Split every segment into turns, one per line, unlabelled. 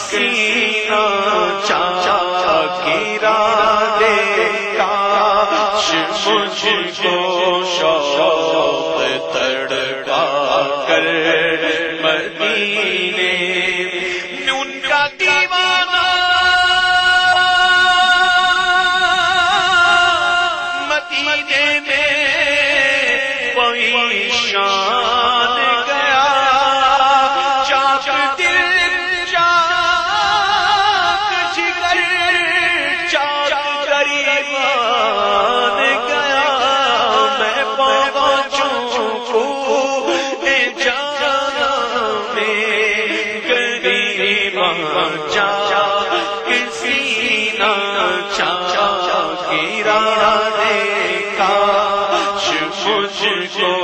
سینا چاچا گرا دے کاش مجھ کو شوق تڑپا کر مدینے ان کا دیوانہ۔ مدینے میں کوئی شان شاہ کی راہ کا شکش کو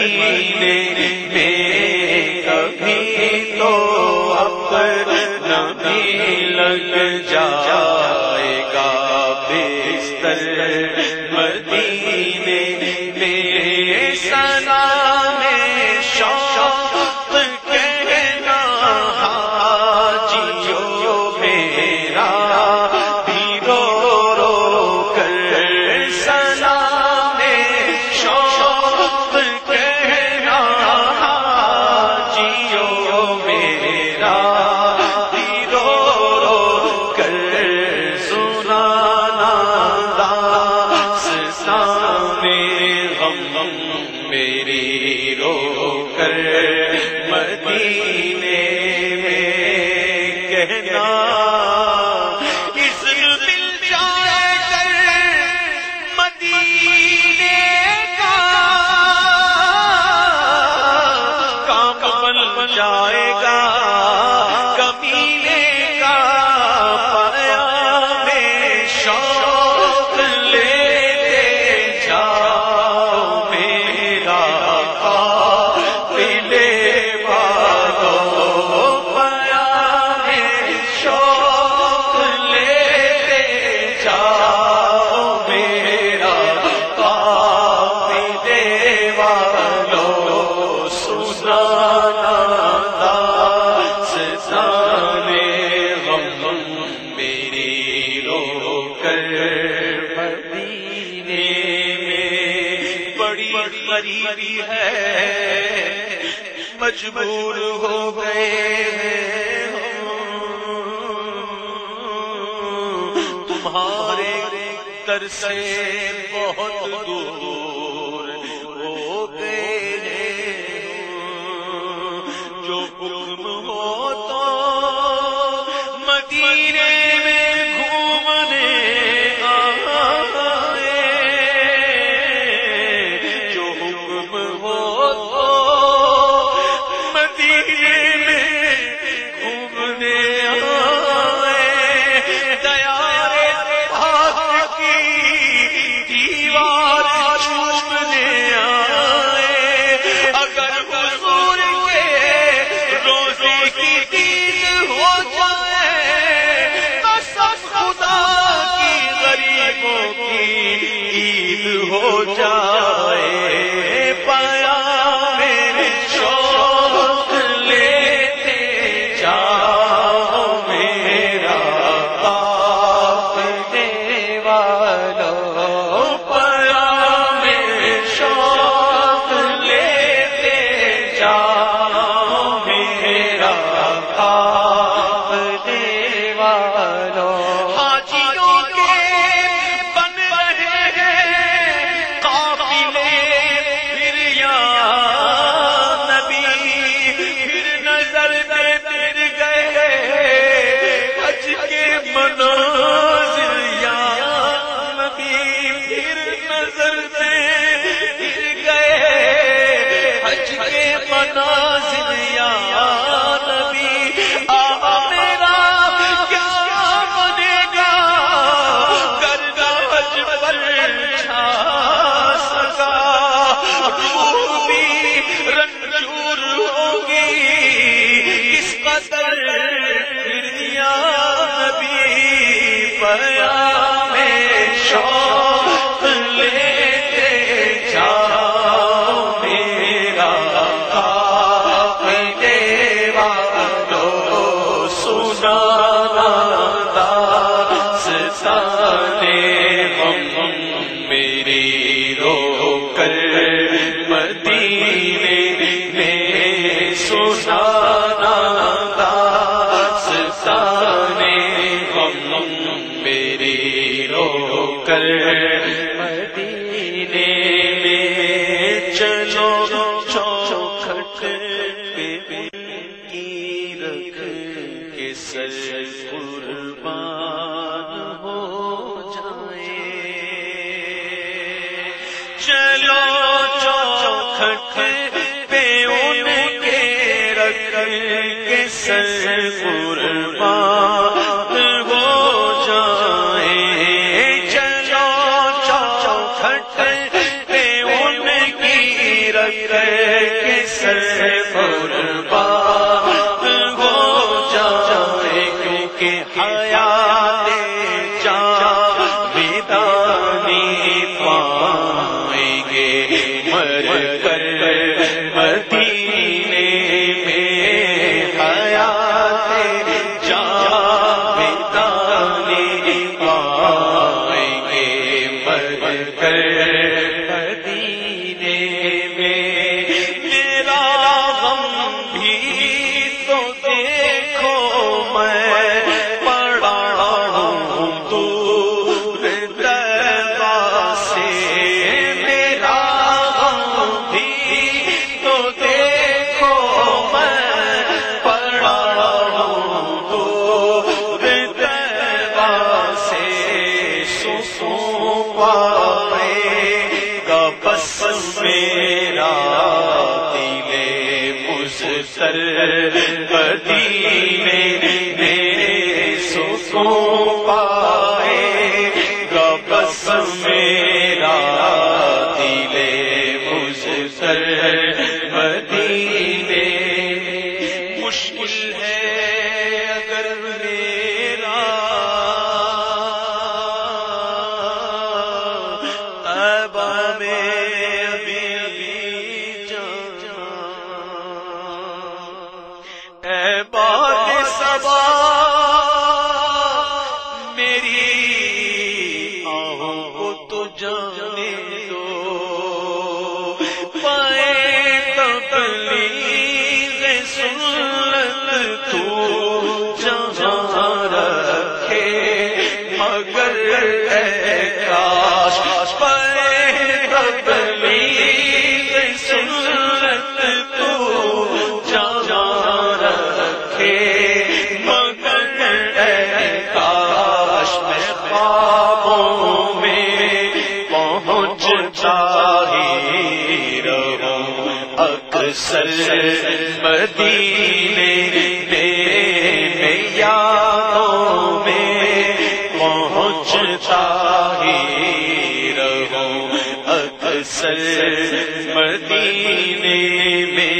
مدینے میں کبھی تو اپنا لگ جائے گا۔ بستر مدینے میں جائے گا۔ مجبور ہو گئے تمہارے کر سے بہت دور میرا آقا پر چلو چوکھٹ پہ ان کے رکھ کے سر قربان ہو جائیں۔ چلو چوکھٹ پہ ان کی رکھ کے کیونکہ حیا پائے گا بس میرا دل مستر کدی میں میرے سکھوں پا جانے سر مدینے میں یادوں میں پہنچتا ہی مدینے میں